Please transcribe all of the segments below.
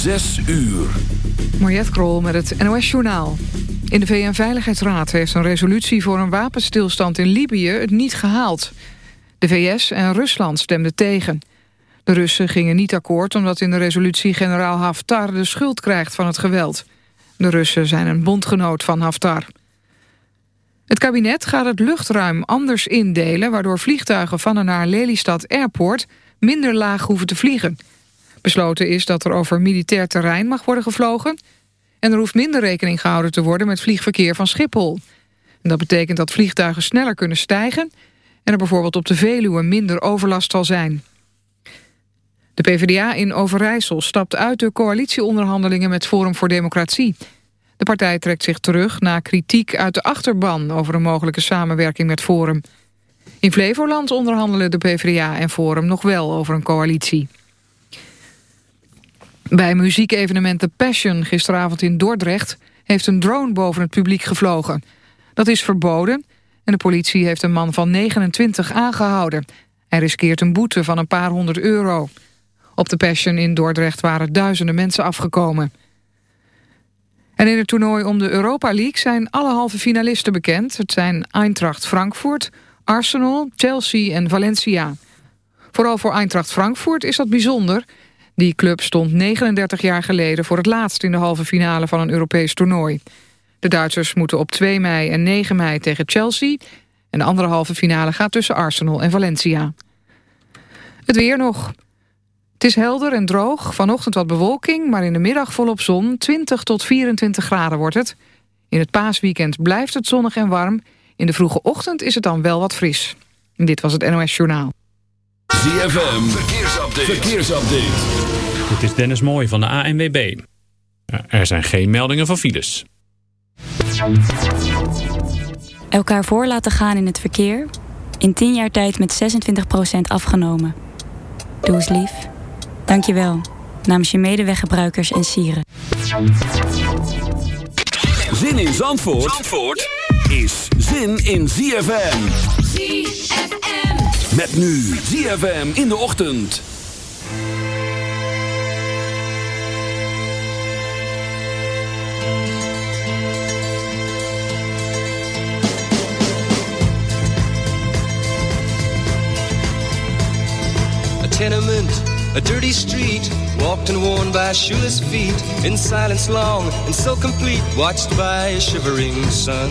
Zes uur. Mariette Krol met het NOS Journaal. In de VN-veiligheidsraad heeft een resolutie voor een wapenstilstand in Libië het niet gehaald. De VS en Rusland stemden tegen. De Russen gingen niet akkoord omdat in de resolutie generaal Haftar de schuld krijgt van het geweld. De Russen zijn een bondgenoot van Haftar. Het kabinet gaat het luchtruim anders indelen... waardoor vliegtuigen van en naar Lelystad Airport minder laag hoeven te vliegen. Besloten is dat er over militair terrein mag worden gevlogen... en er hoeft minder rekening gehouden te worden met vliegverkeer van Schiphol. Dat betekent dat vliegtuigen sneller kunnen stijgen... en er bijvoorbeeld op de Veluwe minder overlast zal zijn. De PvdA in Overijssel stapt uit de coalitieonderhandelingen met Forum voor Democratie. De partij trekt zich terug na kritiek uit de achterban over een mogelijke samenwerking met Forum. In Flevoland onderhandelen de PvdA en Forum nog wel over een coalitie. Bij muziekevenement The Passion gisteravond in Dordrecht... heeft een drone boven het publiek gevlogen. Dat is verboden en de politie heeft een man van 29 aangehouden. Hij riskeert een boete van een paar honderd euro. Op The Passion in Dordrecht waren duizenden mensen afgekomen. En in het toernooi om de Europa League zijn alle halve finalisten bekend. Het zijn Eintracht Frankfurt, Arsenal, Chelsea en Valencia. Vooral voor Eintracht Frankfurt is dat bijzonder... Die club stond 39 jaar geleden voor het laatst in de halve finale van een Europees toernooi. De Duitsers moeten op 2 mei en 9 mei tegen Chelsea... en de andere halve finale gaat tussen Arsenal en Valencia. Het weer nog. Het is helder en droog, vanochtend wat bewolking... maar in de middag volop zon, 20 tot 24 graden wordt het. In het paasweekend blijft het zonnig en warm. In de vroege ochtend is het dan wel wat fris. dit was het NOS Journaal. ZFM, verkeersupdate. verkeersupdate. Dit is Dennis Mooij van de ANWB. Er zijn geen meldingen van files. Elkaar voor laten gaan in het verkeer. In 10 jaar tijd met 26% afgenomen. Doe eens lief. Dank je wel. Namens je medeweggebruikers en sieren. Zin in Zandvoort, Zandvoort is zin in ZFM. ZFM. Met nu ZFM in de ochtend. A tenement, a dirty street, walked and worn by shoeless feet, in silence long and so complete, watched by a shivering sun.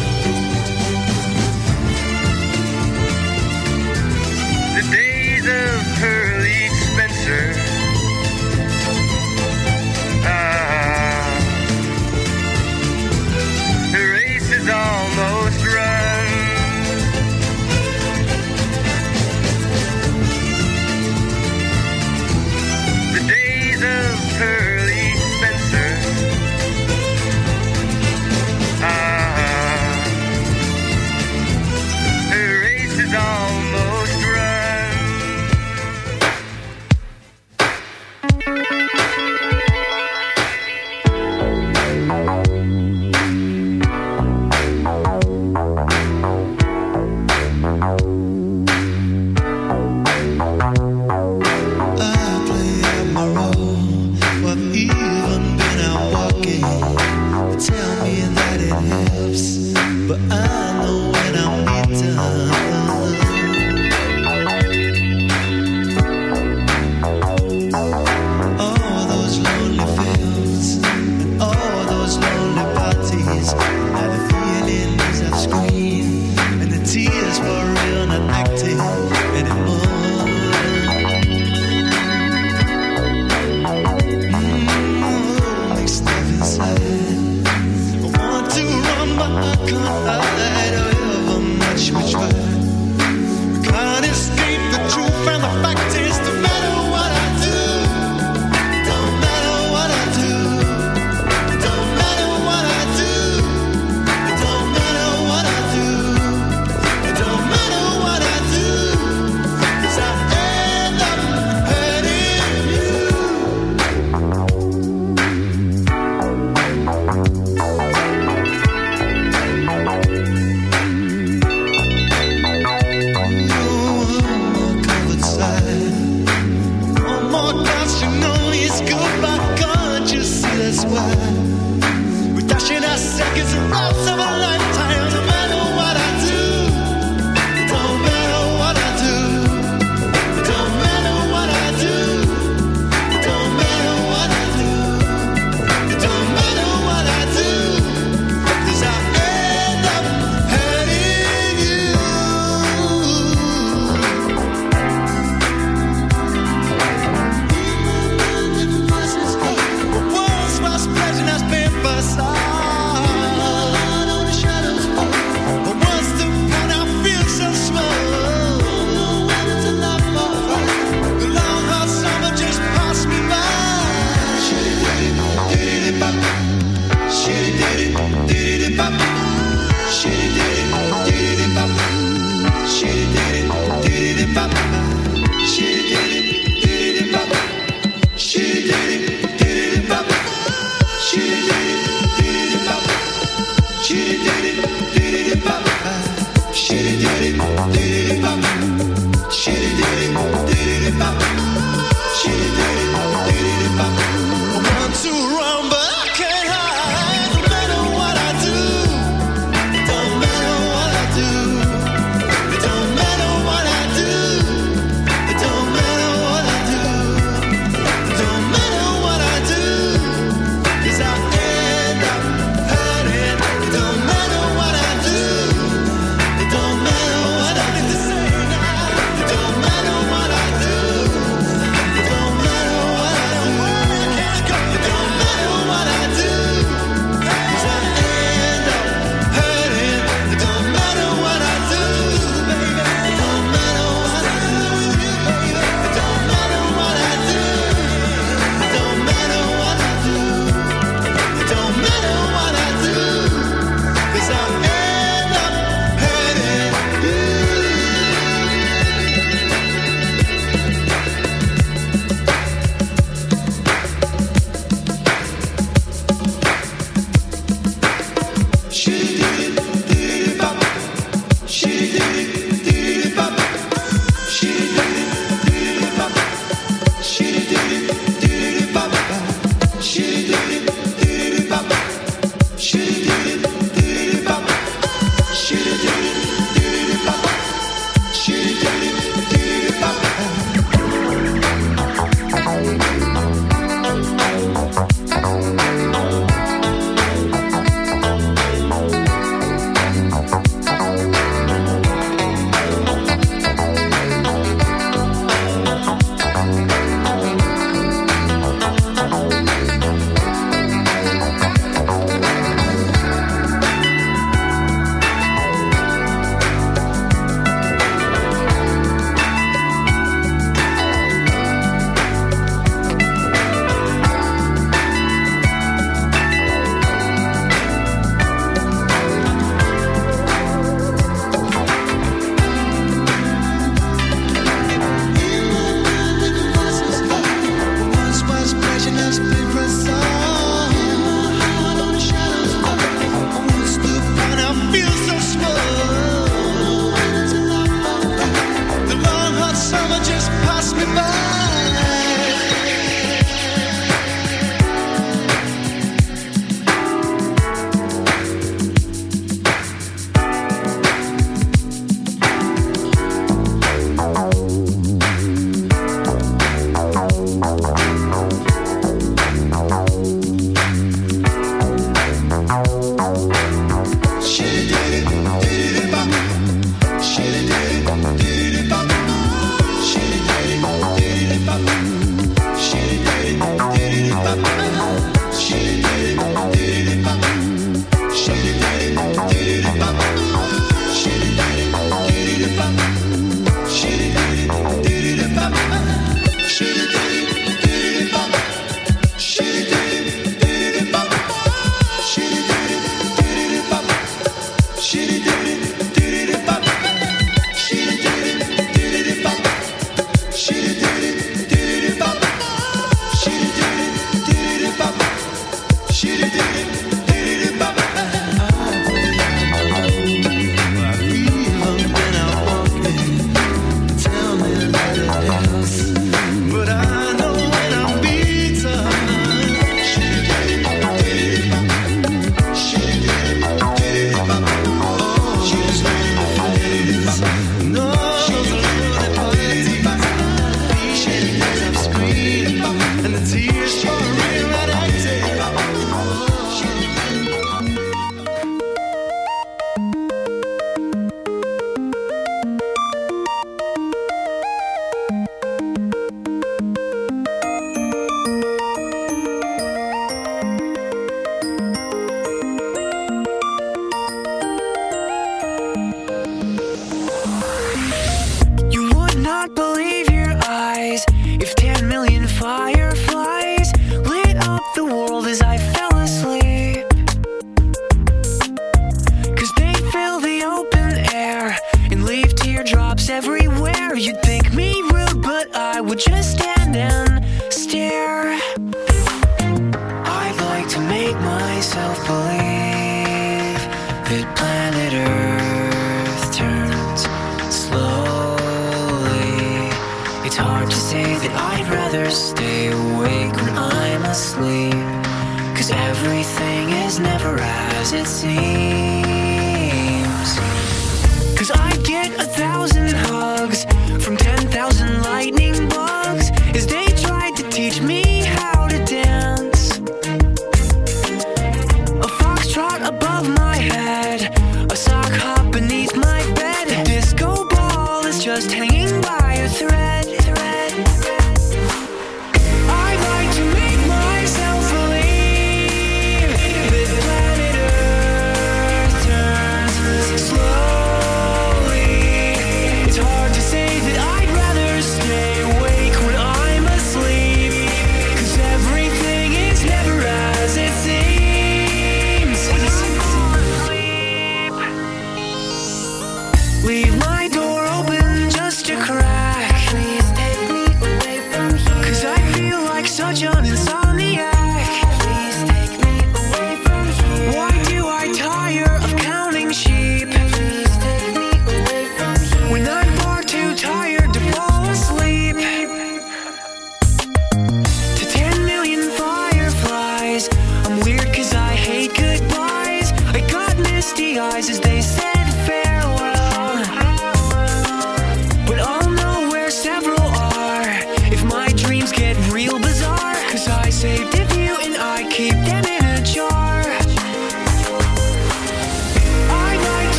She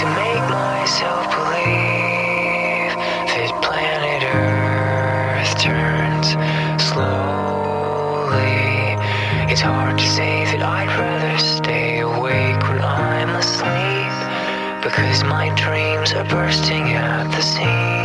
to make myself believe that planet Earth turns slowly. It's hard to say that I'd rather stay awake when I'm asleep because my dreams are bursting at the seams.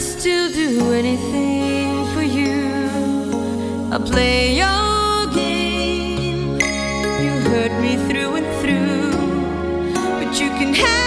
I'd still do anything for you. I play your game. You hurt me through and through, but you can have.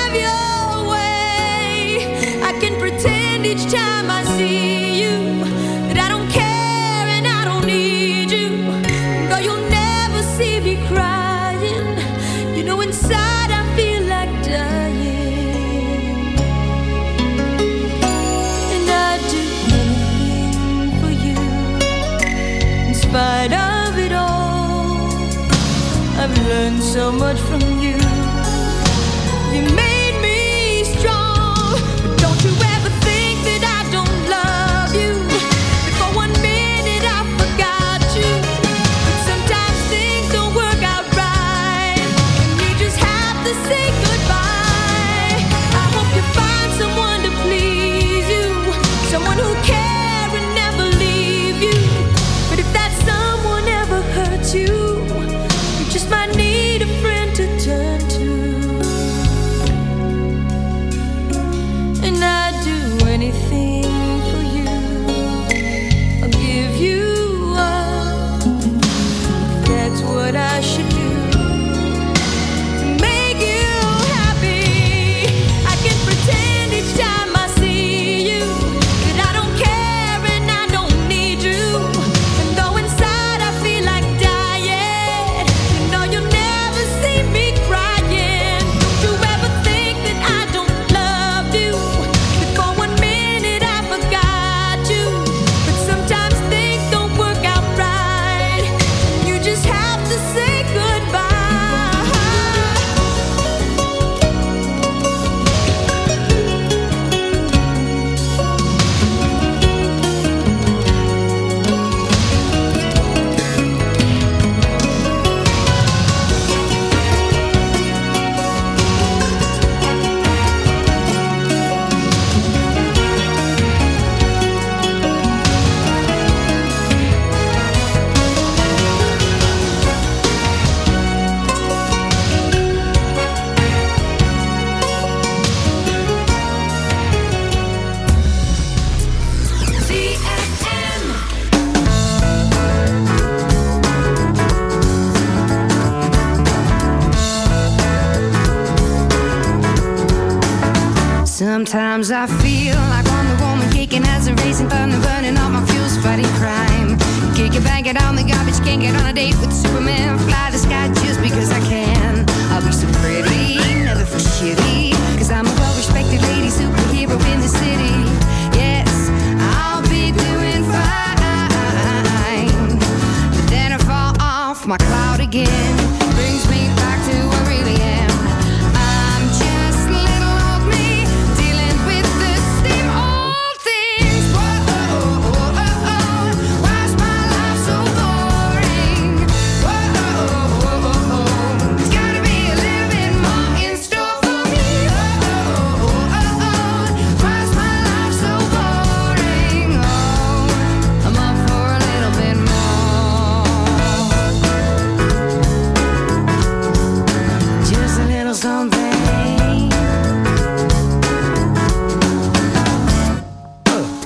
Sometimes I feel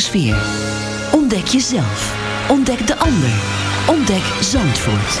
sfeer. Ontdek jezelf. Ontdek de ander. Ontdek. Zandvoort,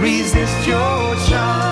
resist your charm.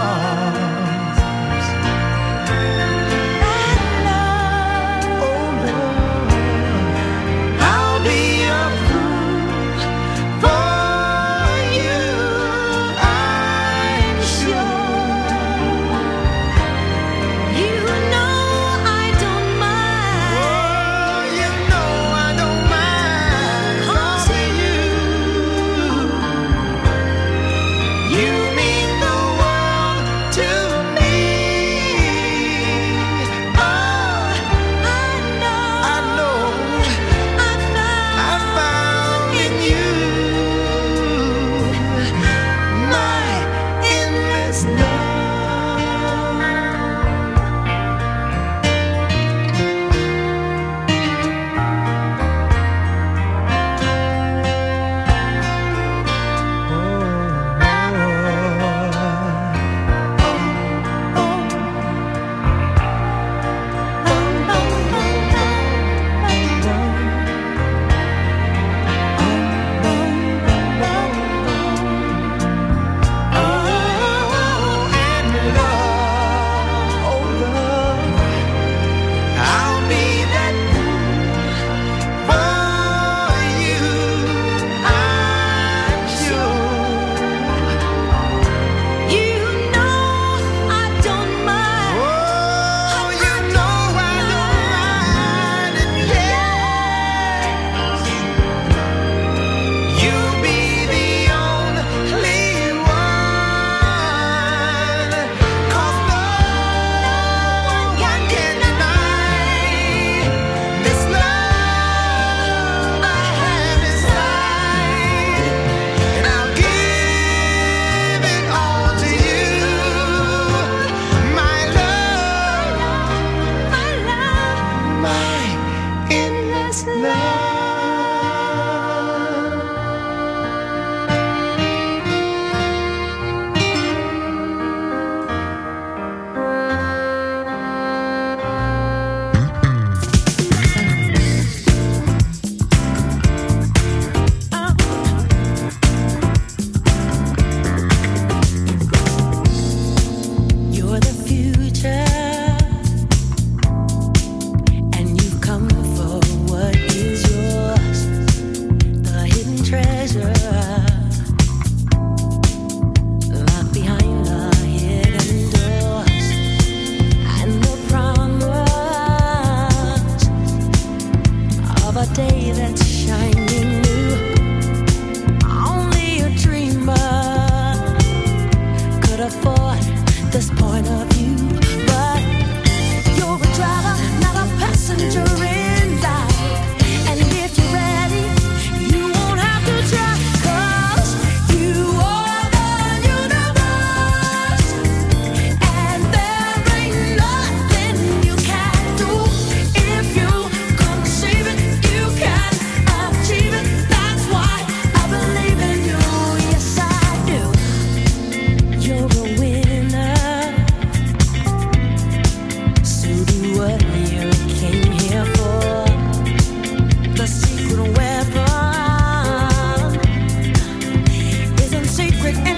and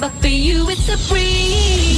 But for you, it's a breeze.